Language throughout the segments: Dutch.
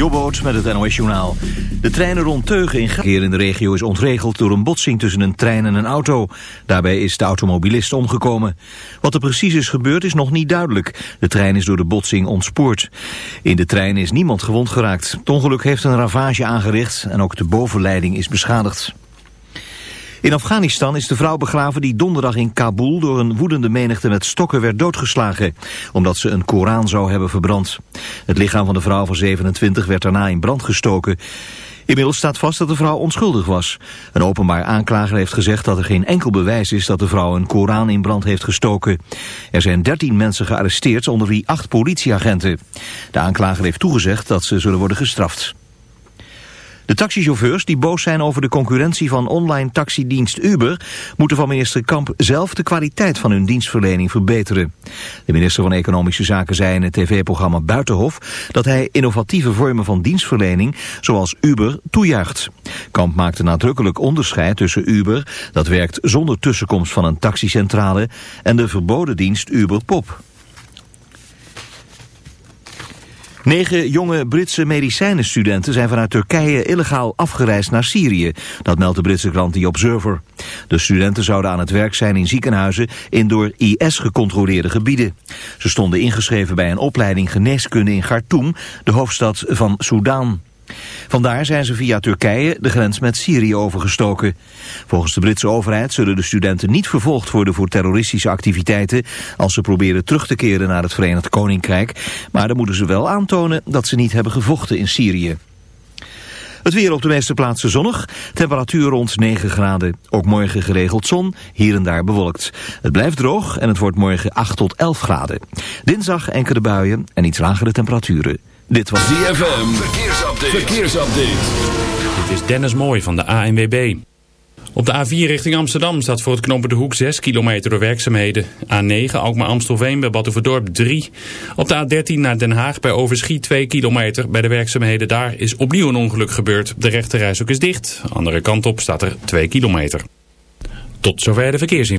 Jobboot met het NOS Journaal. De treinen rond Teugen in Geer in de regio is ontregeld door een botsing tussen een trein en een auto. Daarbij is de automobilist omgekomen. Wat er precies is gebeurd is nog niet duidelijk. De trein is door de botsing ontspoord. In de trein is niemand gewond geraakt. Het ongeluk heeft een ravage aangericht en ook de bovenleiding is beschadigd. In Afghanistan is de vrouw begraven die donderdag in Kabul door een woedende menigte met stokken werd doodgeslagen, omdat ze een Koran zou hebben verbrand. Het lichaam van de vrouw van 27 werd daarna in brand gestoken. Inmiddels staat vast dat de vrouw onschuldig was. Een openbaar aanklager heeft gezegd dat er geen enkel bewijs is dat de vrouw een Koran in brand heeft gestoken. Er zijn 13 mensen gearresteerd, onder wie acht politieagenten. De aanklager heeft toegezegd dat ze zullen worden gestraft. De taxichauffeurs die boos zijn over de concurrentie van online taxidienst Uber... moeten van minister Kamp zelf de kwaliteit van hun dienstverlening verbeteren. De minister van Economische Zaken zei in het tv-programma Buitenhof... dat hij innovatieve vormen van dienstverlening, zoals Uber, toejuicht. Kamp maakte nadrukkelijk onderscheid tussen Uber... dat werkt zonder tussenkomst van een taxicentrale... en de verboden dienst Uber Pop. Negen jonge Britse medicijnenstudenten zijn vanuit Turkije illegaal afgereisd naar Syrië. Dat meldt de Britse krant The Observer. De studenten zouden aan het werk zijn in ziekenhuizen in door IS gecontroleerde gebieden. Ze stonden ingeschreven bij een opleiding geneeskunde in Khartoum, de hoofdstad van Soudaan. Vandaar zijn ze via Turkije de grens met Syrië overgestoken. Volgens de Britse overheid zullen de studenten niet vervolgd worden voor terroristische activiteiten als ze proberen terug te keren naar het Verenigd Koninkrijk. Maar dan moeten ze wel aantonen dat ze niet hebben gevochten in Syrië. Het weer op de meeste plaatsen zonnig. Temperatuur rond 9 graden. Ook morgen geregeld zon, hier en daar bewolkt. Het blijft droog en het wordt morgen 8 tot 11 graden. Dinsdag enkele buien en iets lagere temperaturen. Dit was ZFM. Verkeersupdate. Dit is Dennis Mooij van de ANWB. Op de A4 richting Amsterdam staat voor het knoppen de hoek 6 kilometer door werkzaamheden. A9 Alkmaar-Amstelveen bij Batuverdorp 3. Op de A13 naar Den Haag bij Overschie 2 kilometer. Bij de werkzaamheden daar is opnieuw een ongeluk gebeurd. De rechterreis ook is dicht. Andere kant op staat er 2 kilometer. Tot zover de verkeersin.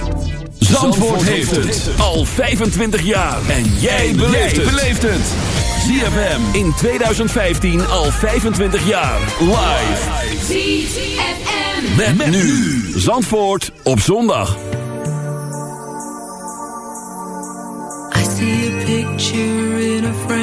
Zandvoort heeft het al 25 jaar. En jij beleeft het. ZFM in 2015 al 25 jaar. Live. Met, nu. Zandvoort op zondag. I see a picture in a.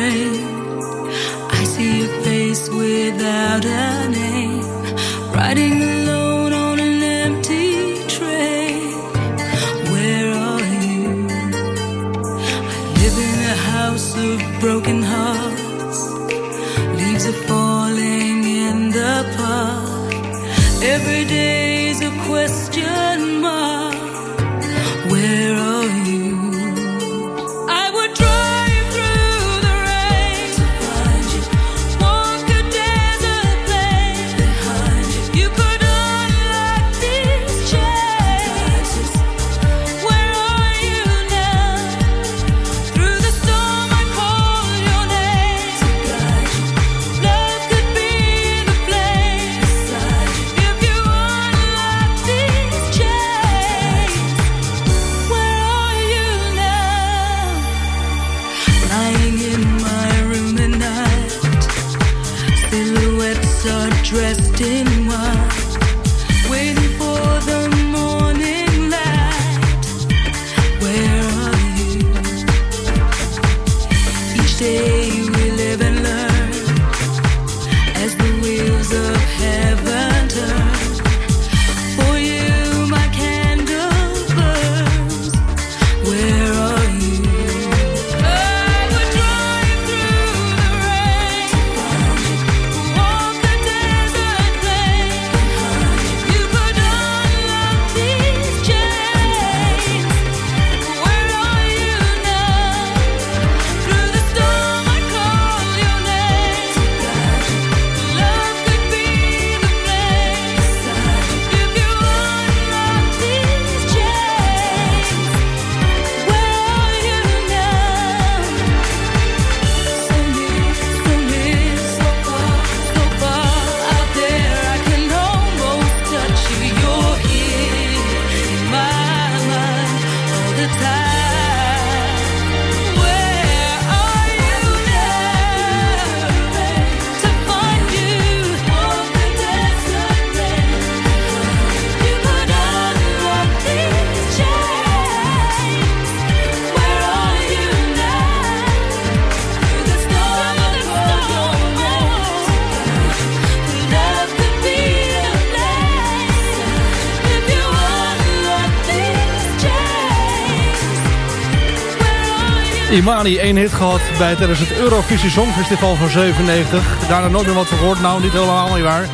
Imani één hit gehad bij, tijdens het Eurovisie Songfestival van 97. Daarna nooit meer wat gehoord. Nou, niet helemaal niet waar.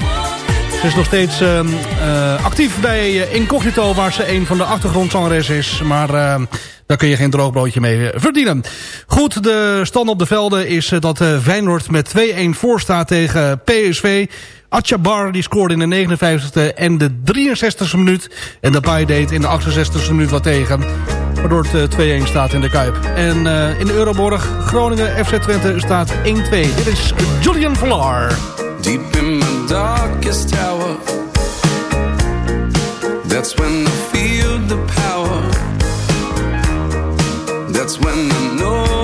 Ze is nog steeds uh, uh, actief bij uh, Incognito, waar ze een van de achtergrondzangers is. Maar ehm, daar kun je geen droogbroodje mee eh, verdienen. Goed, de stand op de velden is eh, dat Feyenoord met 2-1 voor staat tegen PSV. Atjabar die scoorde in de 59e en de 63e minuut. En de Bay deed in de 68e minuut wat tegen. Waardoor het 2-1 staat in de Kuip. En uh, in de Euroborg, Groningen FC Twente staat 1-2. Dit is Julian Villar. Deep in my darkest tower That's when I feel the power That's when I know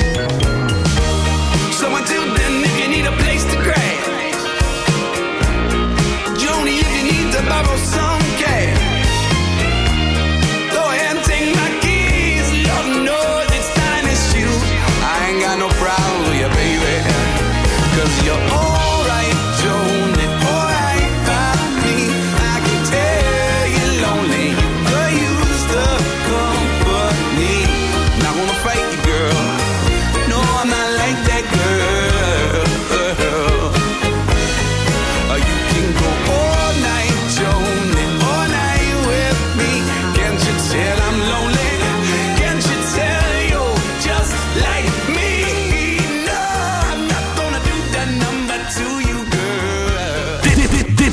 your own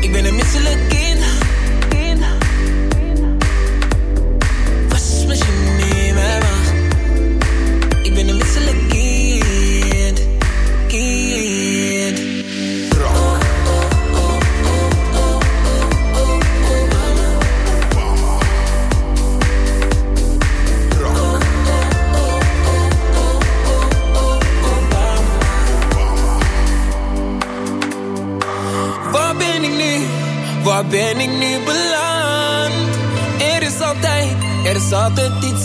Ik ben een misselijk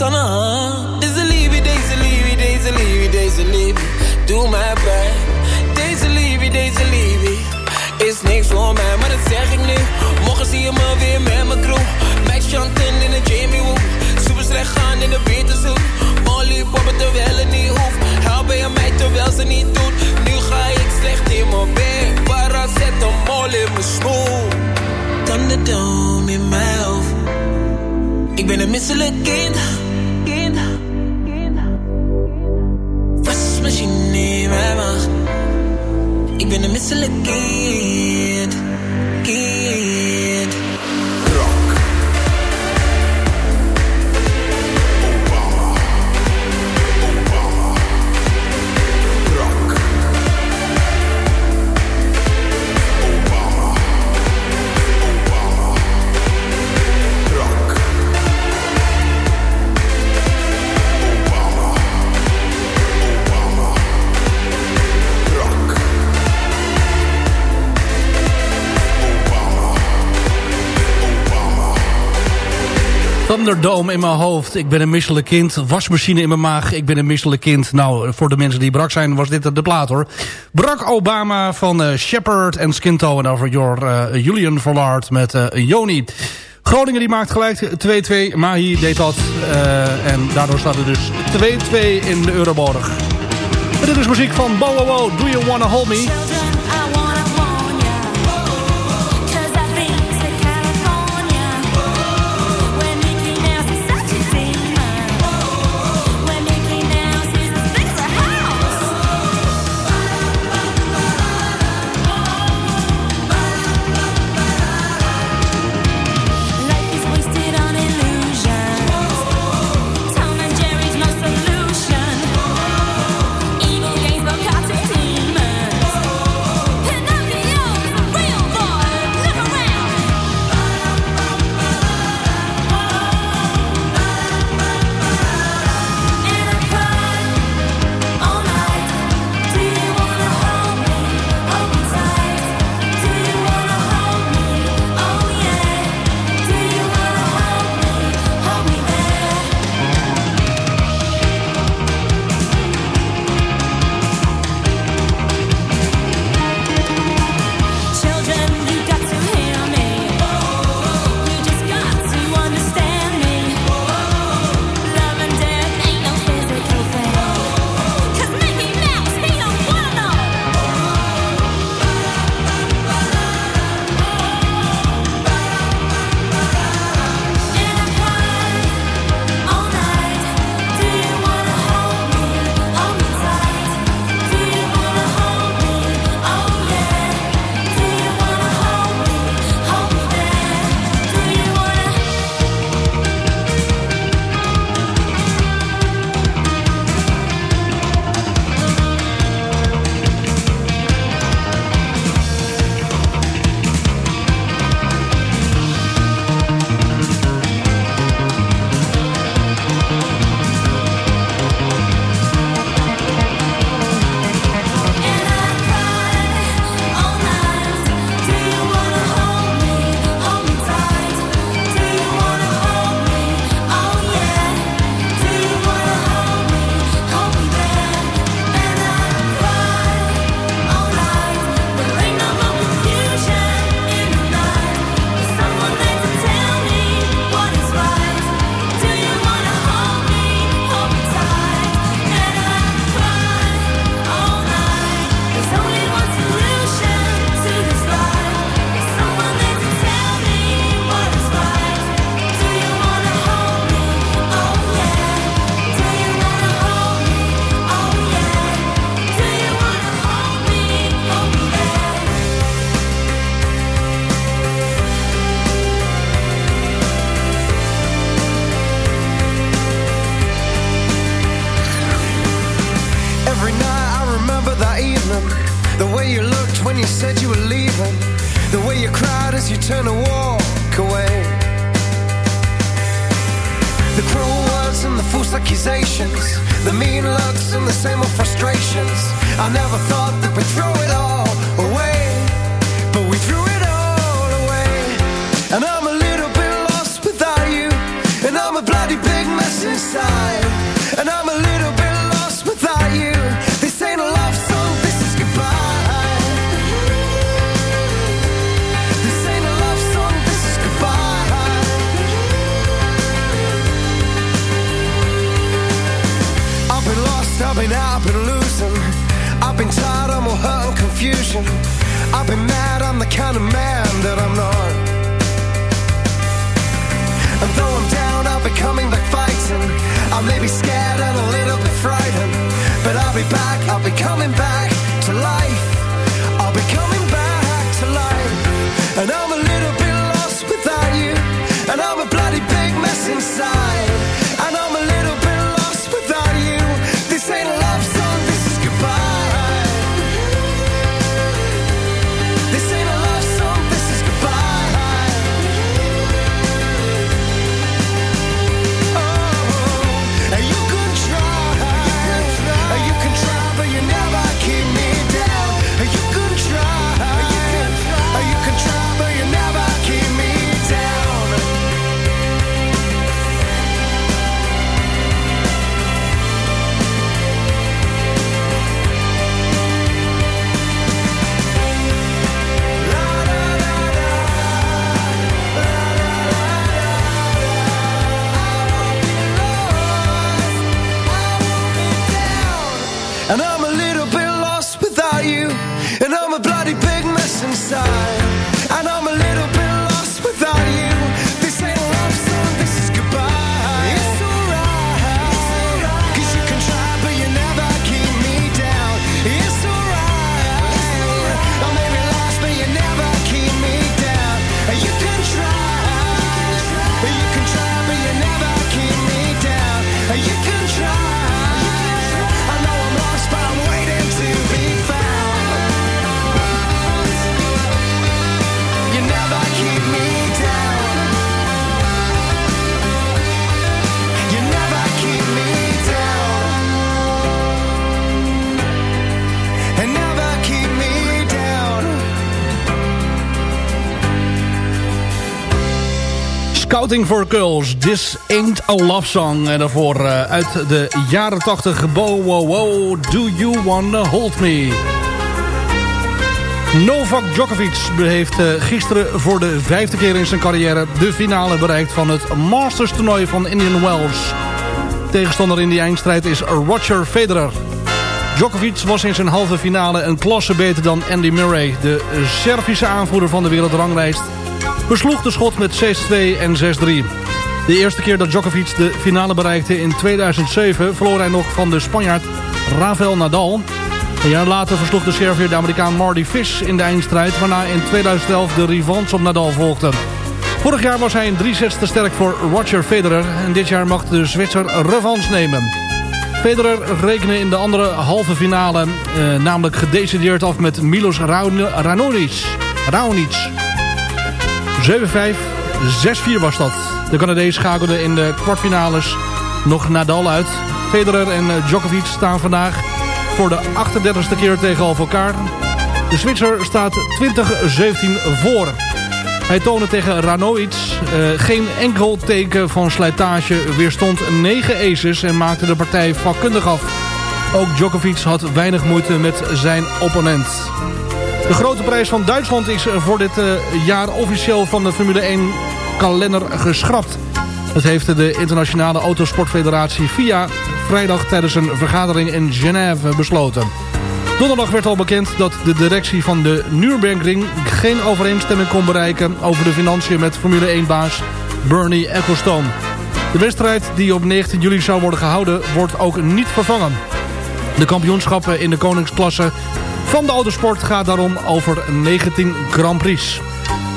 hand. Deze liefde, deze liefde, deze liefde, deze liefde. Doe mij pijn. Deze liefde, deze liefde. Is niks voor mij, maar dat zeg ik nu. Morgen zie je me weer met mijn crew. Max Chanten in de Jamie Woo. Super slecht gaan in de Beterzoek. Molly poppen terwijl het niet hoeft. Help je mij terwijl ze niet doet. Nu ga ik slecht in mijn bed. Paracetamol in mijn smoel. Thunderdome in mijn hoofd. Ik ben een misselijk. Kind. Ik ben een misselijk kind. Thunderdome in mijn hoofd. Ik ben een misselijk kind. Wasmachine in mijn maag. Ik ben een misselijk kind. Nou, voor de mensen die brak zijn, was dit de plaat hoor. Barack Obama van uh, Shepard en Skinto. En over your, uh, Julian Verlaard met uh, Joni. Groningen die maakt gelijk 2-2. Mahi deed dat. En daardoor staat het dus 2-2 in de Euroborg. En dit is muziek van Bo Wo Do You Wanna Hold Me? Scouting for Girls, This Ain't a Love Song. En daarvoor eh, uit de jaren 80, Bo Wow Wow, Do You Wanna Hold Me. Novak Djokovic heeft eh, gisteren voor de vijfde keer in zijn carrière... de finale bereikt van het Masters toernooi van Indian Wells. Tegenstander in die eindstrijd is Roger Federer. Djokovic was in zijn halve finale een klasse beter dan Andy Murray... de Servische aanvoerder van de wereldranglijst besloeg de schot met 6-2 en 6-3. De eerste keer dat Djokovic de finale bereikte in 2007... verloor hij nog van de Spanjaard Rafael Nadal. Een jaar later versloeg de Serviër de Amerikaan Marty Fish in de eindstrijd... waarna in 2011 de revanche op Nadal volgde. Vorig jaar was hij in drie sets te sterk voor Roger Federer... en dit jaar mag de Zwitser revanche nemen. Federer rekende in de andere halve finale... Eh, namelijk gedecideerd af met Milos Raonic. Raonic. 7-5, 6-4 was dat. De Canadees schakelde in de kwartfinales nog Nadal uit. Federer en eh, Djokovic staan vandaag voor de 38e keer tegenover elkaar. De Zwitser staat 20-17 voor. Hij toonde tegen Ranoic eh, geen enkel teken van slijtage, weerstond 9 aces en maakte de partij vakkundig af. Ook Djokovic had weinig moeite met zijn opponent. De grote prijs van Duitsland is voor dit eh, jaar officieel van de Formule 1 kalender geschrapt. Dat heeft de Internationale Autosportfederatie FIA vrijdag tijdens een vergadering in Genève besloten. Donderdag werd al bekend dat de directie van de Nürburgring geen overeenstemming kon bereiken over de financiën met Formule 1-baas Bernie Ecclestone. De wedstrijd die op 19 juli zou worden gehouden wordt ook niet vervangen. De kampioenschappen in de koningsklasse van de autosport gaat daarom over 19 Grand Prix.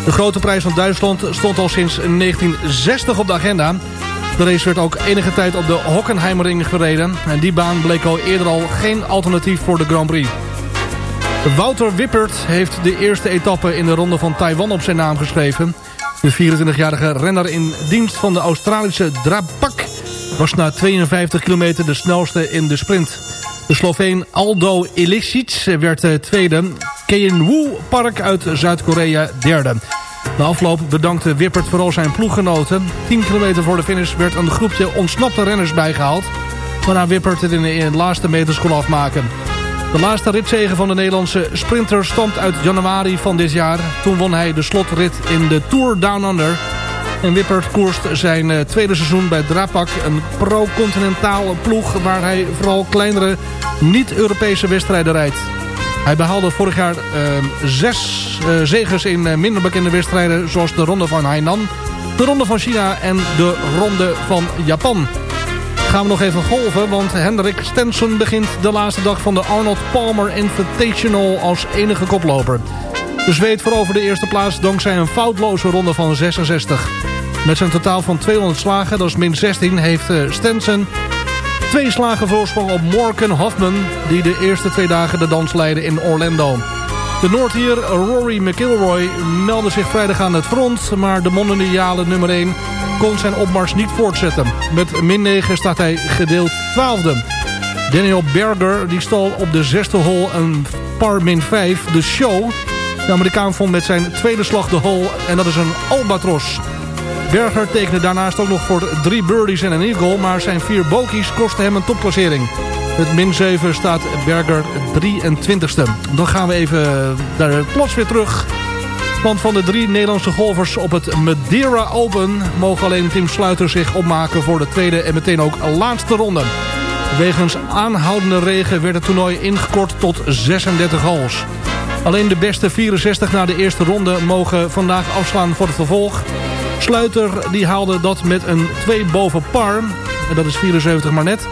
De grote prijs van Duitsland stond al sinds 1960 op de agenda. De race werd ook enige tijd op de Hockenheimring gereden. En die baan bleek al eerder al geen alternatief voor de Grand Prix. Wouter Wippert heeft de eerste etappe in de ronde van Taiwan op zijn naam geschreven. De 24-jarige renner in dienst van de Australische Drapak was na 52 kilometer de snelste in de sprint. De Sloveen Aldo Ilicic werd eh, tweede. Kein Park uit Zuid-Korea derde. Na afloop bedankte Wippert vooral zijn ploeggenoten. 10 kilometer voor de finish werd een groepje ontsnapte renners bijgehaald. Waarna Wippert het in de laatste meters kon afmaken. De laatste ritzege van de Nederlandse sprinter stamt uit januari van dit jaar. Toen won hij de slotrit in de Tour Down Under. En Wippert koerst zijn eh, tweede seizoen bij Drapak, een pro-continentaal ploeg... waar hij vooral kleinere niet-Europese wedstrijden rijdt. Hij behaalde vorig jaar uh, zes zegers in uh, minder bekende wedstrijden... zoals de Ronde van Hainan, de Ronde van China en de Ronde van Japan gaan we nog even golven, want Hendrik Stenson begint de laatste dag van de Arnold Palmer Invitational als enige koploper. De zweet veroverde de eerste plaats dankzij een foutloze ronde van 66. Met zijn totaal van 200 slagen, dat is min 16, heeft eh, Stenson twee slagen voorsprong op Morgan Hoffman... die de eerste twee dagen de dans leidde in Orlando. De Noordier Rory McIlroy meldde zich vrijdag aan het front... maar de mondiale nummer 1 kon zijn opmars niet voortzetten. Met min 9 staat hij gedeeld 12e. Daniel Berger die stal op de zesde hole een par min 5 de show. De Amerikaan vond met zijn tweede slag de hole en dat is een albatros. Berger tekende daarnaast ook nog voor drie birdies en een eagle... maar zijn vier bogies kosten hem een topklassering. Met min 7 staat Berger 23ste. Dan gaan we even daar plots weer terug want van de drie Nederlandse golfers op het Madeira Open... mogen alleen Tim Sluiter zich opmaken voor de tweede en meteen ook laatste ronde. Wegens aanhoudende regen werd het toernooi ingekort tot 36 holes. Alleen de beste 64 na de eerste ronde mogen vandaag afslaan voor het vervolg. Sluiter die haalde dat met een 2 boven par. En dat is 74 maar net.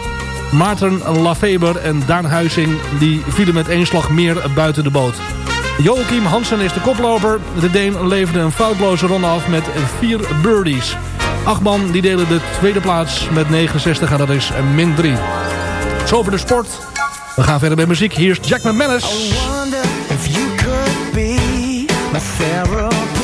Maarten Lafeber en Daan Huizing die vielen met één slag meer buiten de boot. Joachim Hansen is de koploper. De Deen leverde een foutloze ronde af met vier birdies. Achtman die delen de tweede plaats met 69 en dat is min 3. Zo over de sport. We gaan verder met muziek. Hier is Jack McManus. It's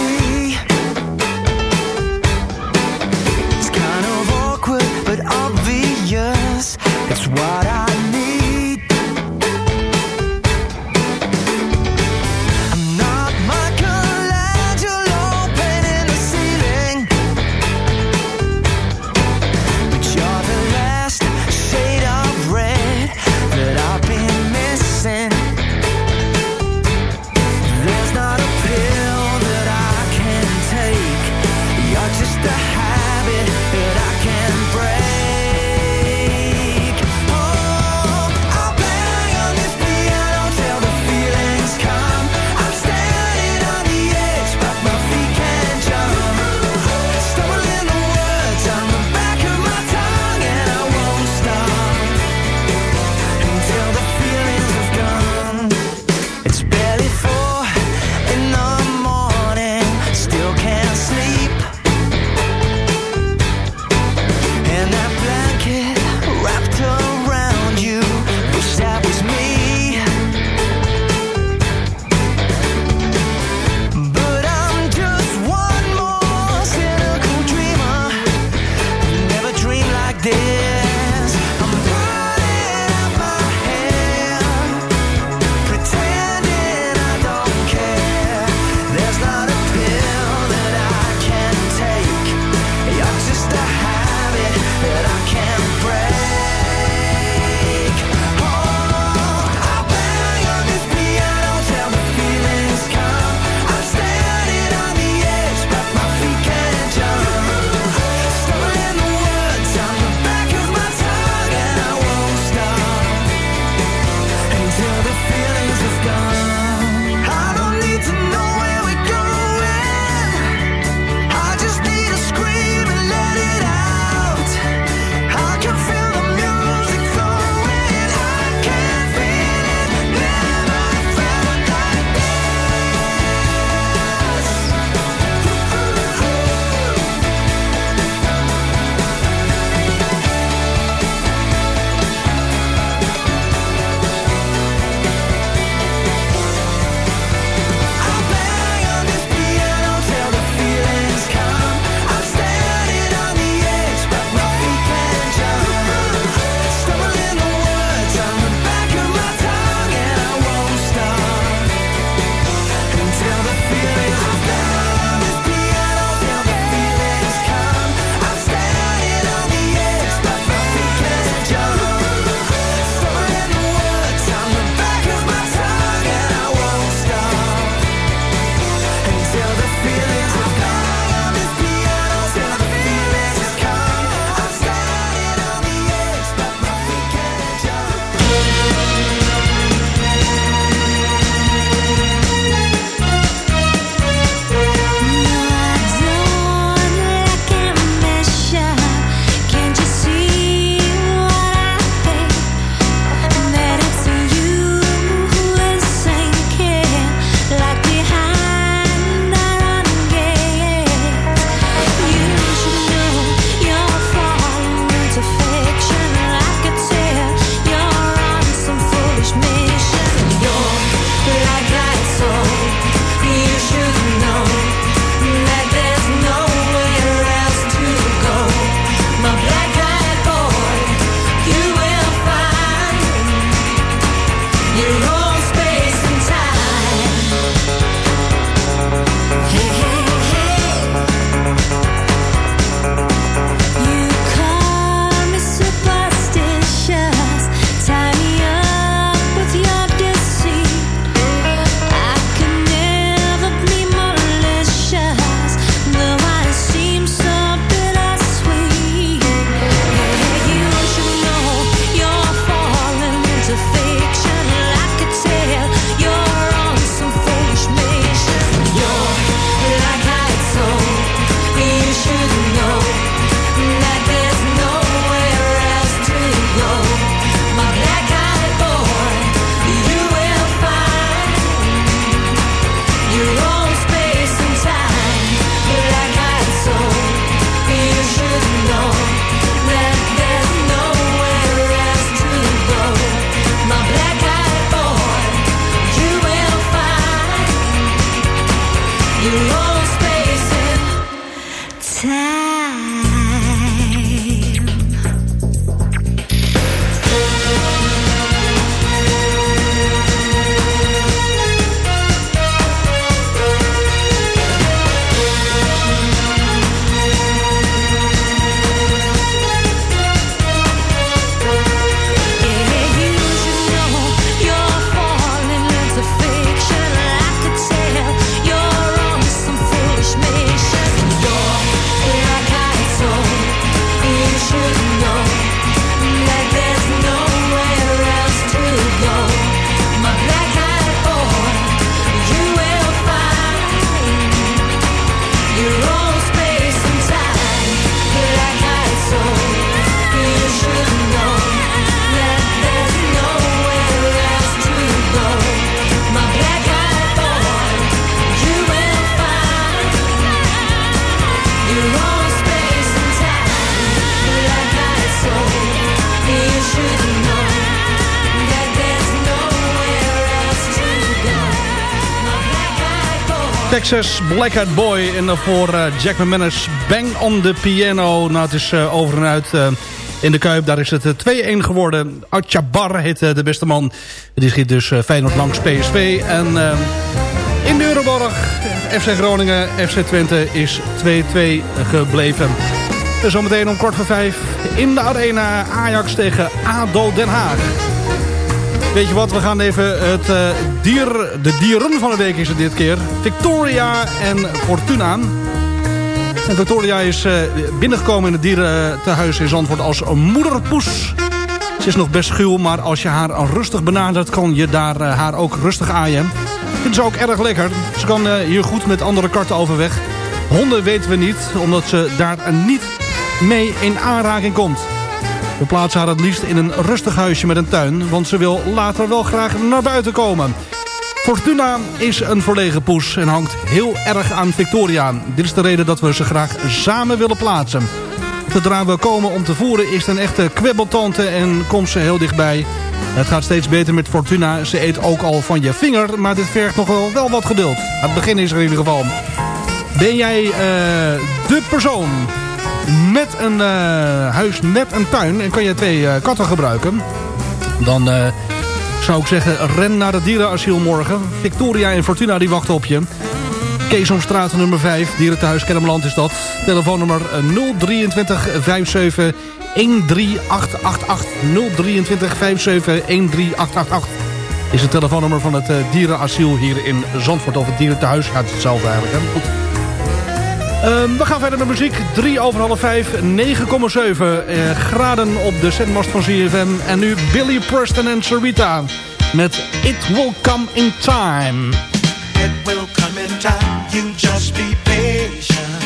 cloud. Texas Black Boy. En daarvoor eh, Jack McManus Bang on the Piano. Nou, het is eh, over en uit eh, in de Kuip. Daar is het eh, 2-1 geworden. Atjabar heet de beste man. Die schiet dus Feyenoord langs PSV. En in de Euroborg, FC Groningen, FC Twente is 2-2 gebleven. En zometeen om kwart voor vijf in de arena Ajax tegen ADO Den Haag. Weet je wat, we gaan even het eh, dier, de dieren van de week is het dit keer. Victoria en Fortuna. En Victoria is eh, binnengekomen in het dierentehuis in Zandvoort als een moederpoes. Ze is nog best schuw, maar als je haar rustig benadert... kan je daar eh, haar ook rustig aaien. Vindt ze ook erg lekker. Ze kan hier goed met andere karten overweg. Honden weten we niet, omdat ze daar niet mee in aanraking komt. We plaatsen haar het liefst in een rustig huisje met een tuin... want ze wil later wel graag naar buiten komen. Fortuna is een verlegen poes en hangt heel erg aan Victoria. Dit is de reden dat we ze graag samen willen plaatsen. Zodra we komen om te voeren is het een echte kwebbeltante en komt ze heel dichtbij. Het gaat steeds beter met Fortuna. Ze eet ook al van je vinger, maar dit vergt nog wel, wel wat geduld. Het begin is er in ieder geval. Ben jij eh, de persoon met een eh, huis met een tuin... en kan je twee eh, katten gebruiken... dan eh, zou ik zeggen, ren naar het dierenasiel morgen. Victoria en Fortuna die wachten op je. Keesomstraat nummer 5, dierentehuis Kennemerland is dat. Telefoonnummer eh, 023 57 13888. 023 57 13888 is het telefoonnummer van het dierenasiel hier in Zandvoort. Of het dierentehuis, ja, het hetzelfde eigenlijk. Ehm, we gaan verder met muziek. 3 over half 5, 9,7 eh, graden op de zendmast van CFM. En nu Billy Preston en Sarita met It Will Come In Time. It will come in time, you just be patient.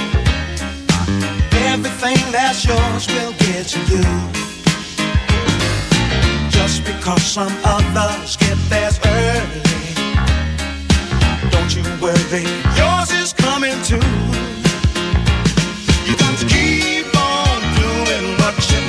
Everything that's yours will get to you. Just because some others get theirs early. Don't you worry, yours is coming too. much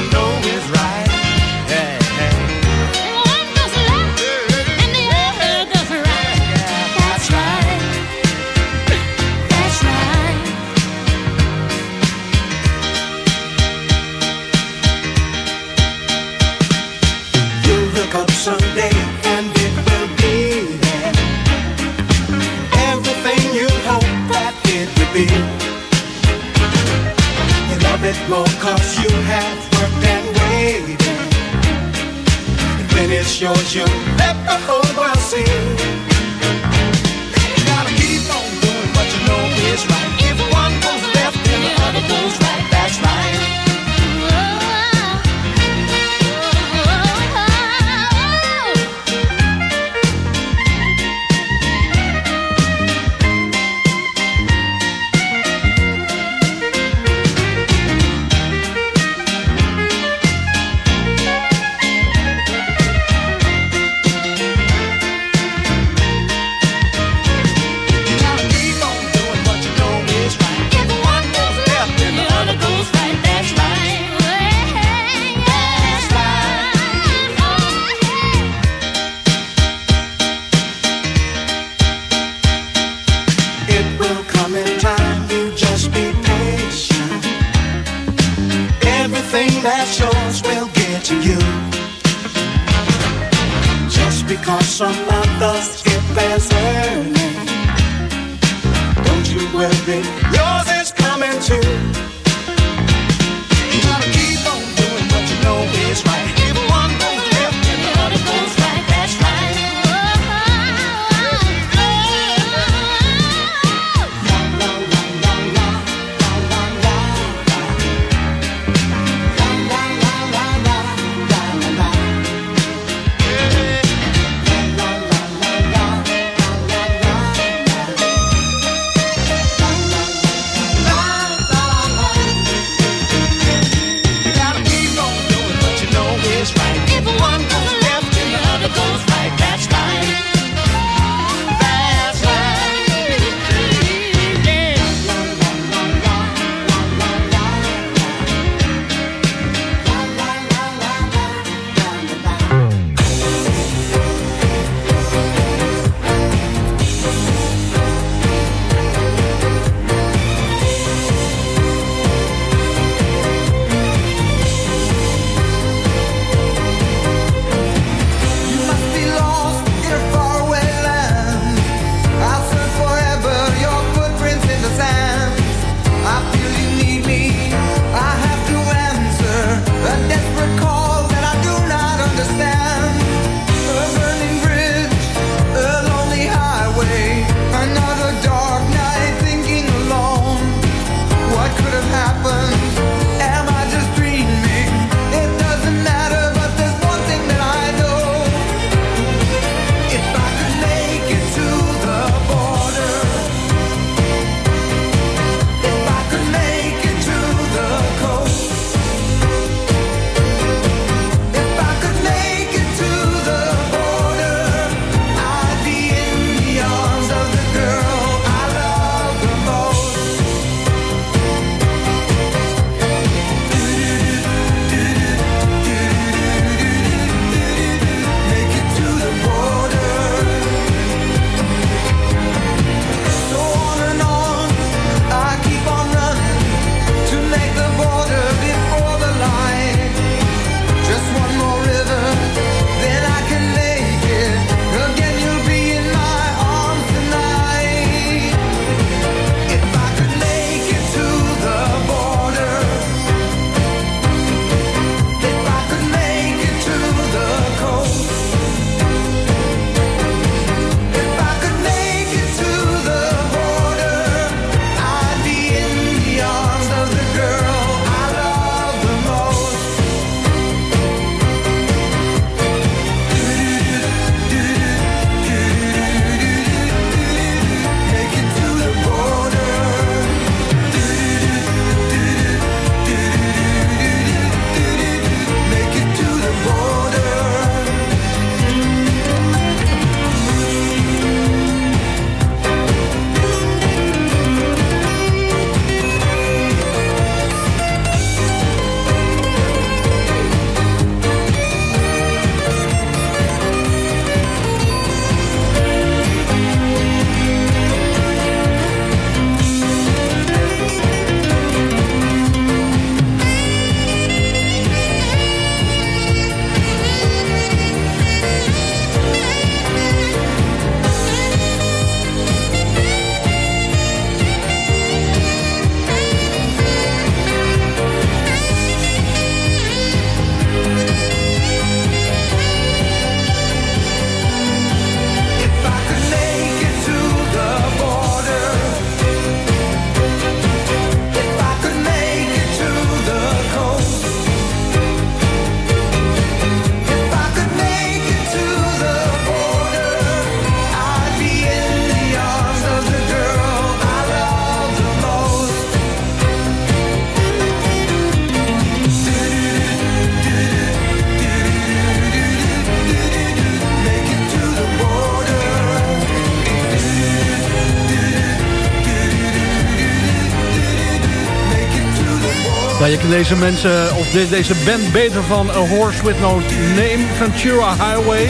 je deze mensen, of de- deze band beter van A Horse With No Name, Ventura Highway.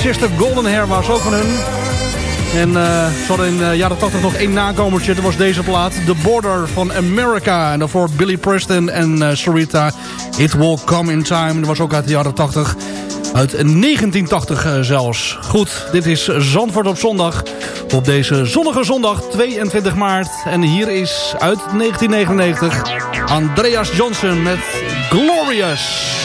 Sister Golden Hair was ook van hun. En eh, ze in de jaren 80 nog één nakomertje. Dat was deze plaat. The Border van America. En daarvoor Billy Preston en eh, Sarita. It Will Come In Time. Dat was ook uit de jaren 80. Uit 1980 eh, zelfs. Goed, dit is Zandvoort op zondag. Op deze zonnige zondag 22 maart. En hier is uit 1999 Andreas Johnson met Glorious.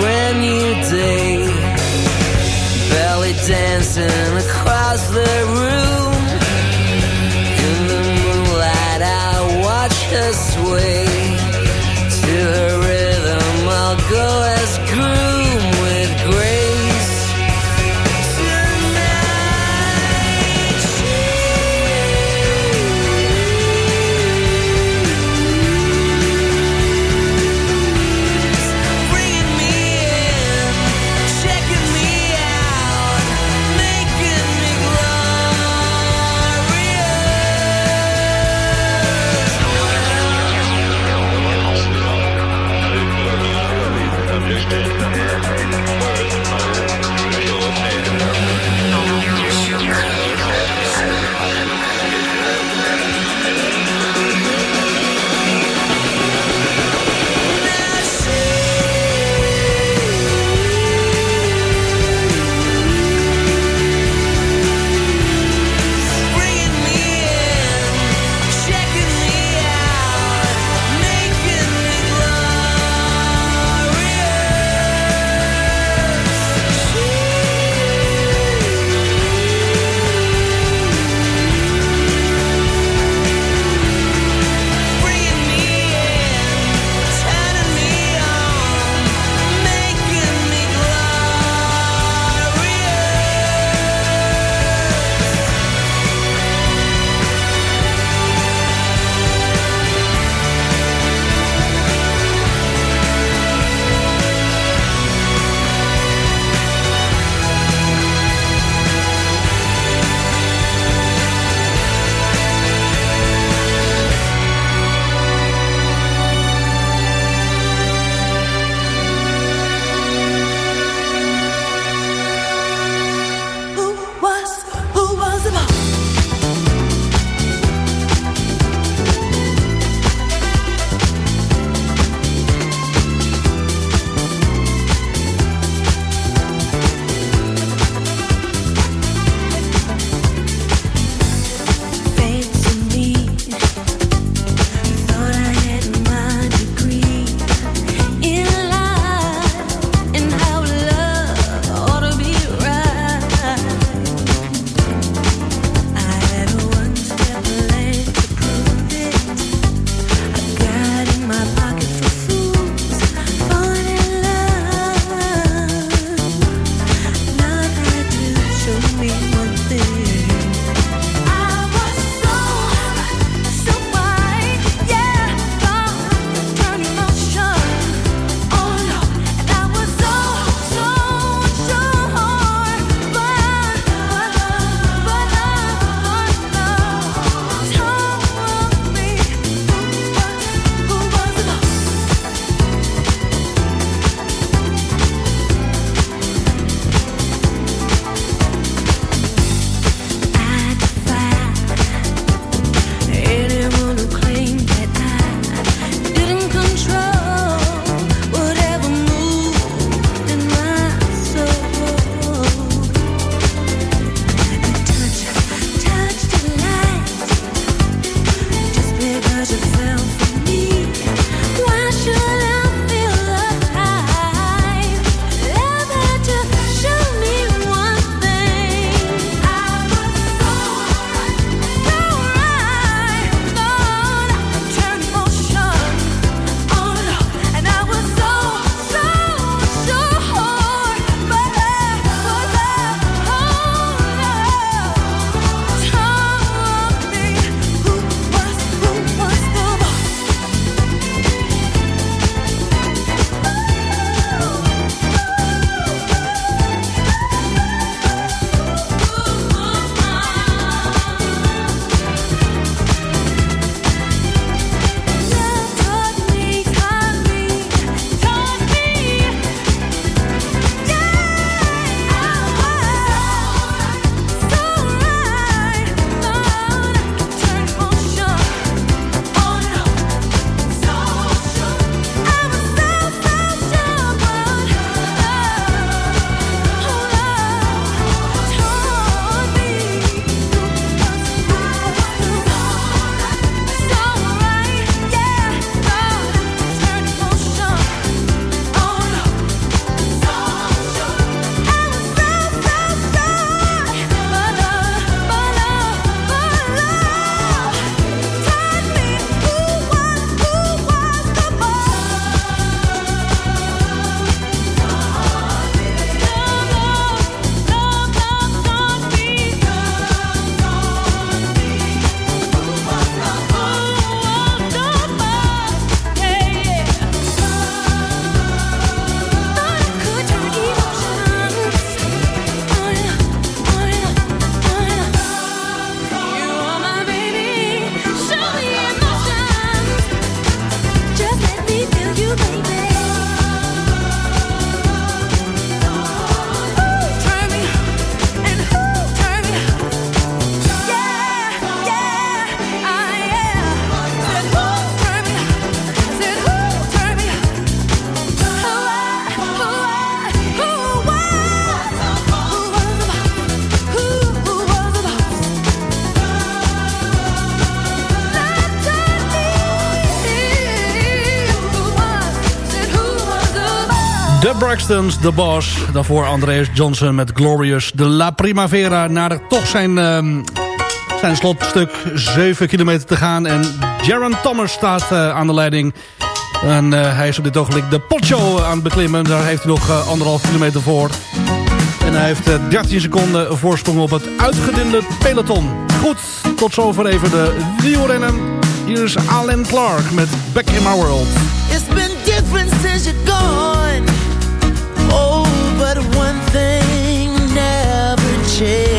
Brand new day, belly dancing across the room. Braxton's The Boss. Daarvoor Andreas Johnson met Glorious de La Primavera. Naar toch zijn, ehm, zijn slotstuk 7 kilometer te gaan. En Jaron Thomas staat eh, aan de leiding. En eh, hij is op dit ogenblik de Pocho aan het beklimmen. Daar heeft hij nog eh, anderhalf kilometer voor. En hij heeft 13 seconden voorsprong op het uitgedunde peloton. Goed, tot zover even de wielrennen. Hier is Alan Clark met Back in My World. It's been different since shit.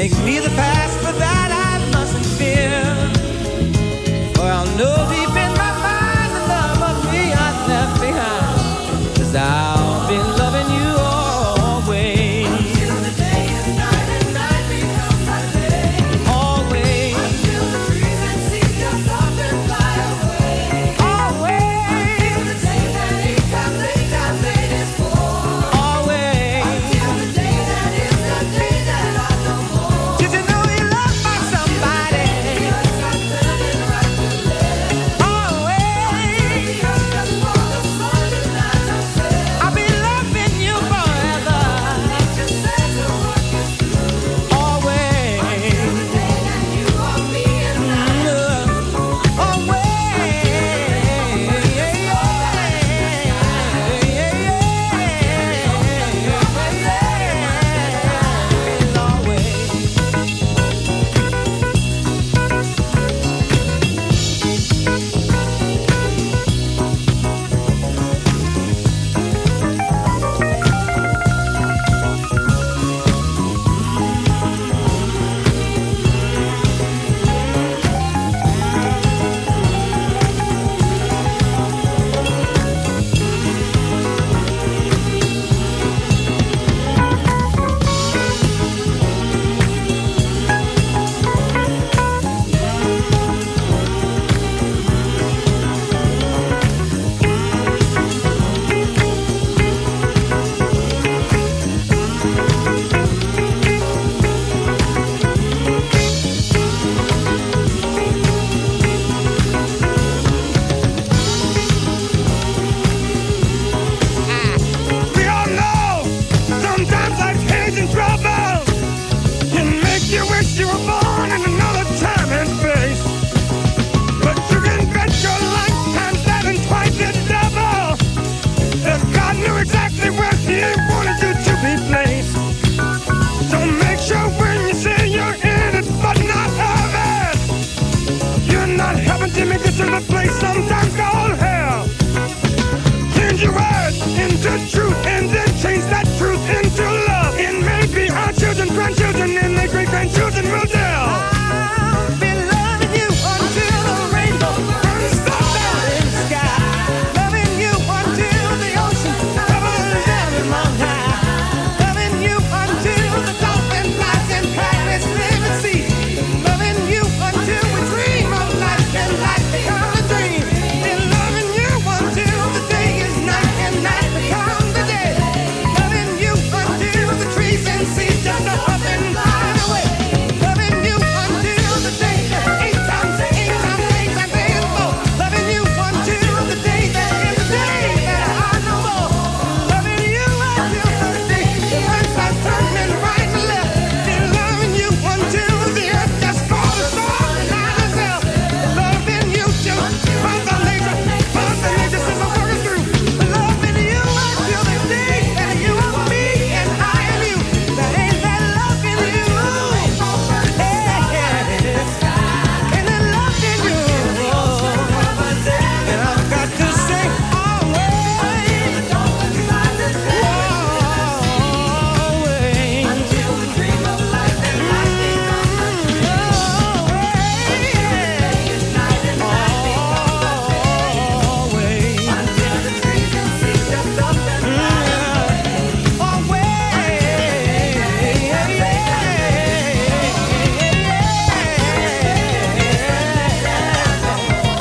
makes me the past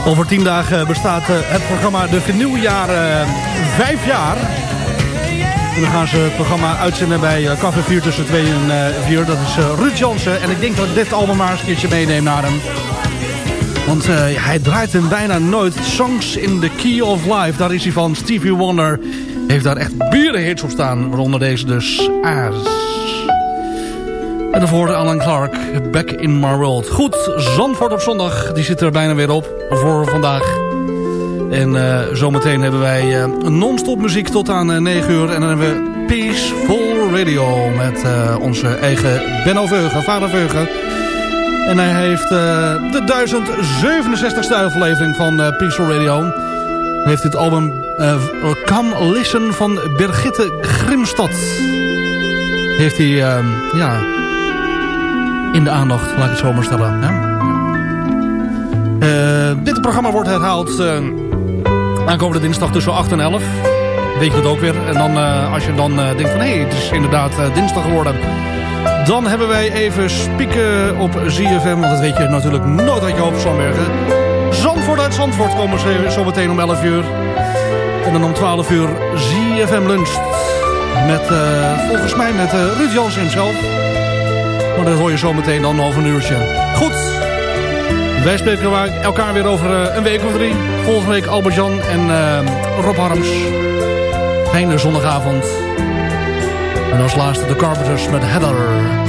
Over tien dagen bestaat eh, het programma De Geniewijaren eh, vijf jaar. En dan gaan ze het programma uitzenden bij eh, Café 4 tussen 2 en 4. Dat is Ruud Jansen. En ik denk dat ik dit allemaal maar eens een keertje meeneem naar hem. Want hij draait hem bijna nooit. Songs in the Key of Life, daar is hij van. Stevie Wonder heeft daar echt burenhits op staan. Waaronder deze dus. aars. En daarvoor Alan Clark, Back in My World. Goed, Zandvoort op zondag, die zit er bijna weer op voor vandaag. En eh, zometeen hebben wij uh, non-stop muziek tot aan eh, 9 uur. En dan hebben we Peaceful Radio met onze eigen Benno Veugen, vader Veugen. En hij heeft de 1067ste van Peaceful Radio. Hij heeft dit album Come Listen van Birgitte Grimstad. Heeft hij ja, in de aandacht, laat ik het zo maar stellen. Hè? Eh, dit programma wordt herhaald eh, aankomende dinsdag tussen 8 en 11. Weet je het ook weer. En dan, eh, als je dan denkt van hé, hey, het is inderdaad dinsdag geworden. Dan hebben wij even spieken op ZFM. Want dat weet je natuurlijk nooit uit je hoofd zal merken. Zandvoort uit Zandvoort komen zo meteen om 11 uur. En dan om 12 uur ZFM lunch. Met, volgens mij met Ruud Jans hemzelf. Maar dat hoor je zo meteen dan over een uurtje. Goed. Wij spreken elkaar weer over eh, een week of drie. Volgende week Albert-Jan en eh, Rob Harms. Fijne zondagavond. En als laatste de Carpenters met Heather.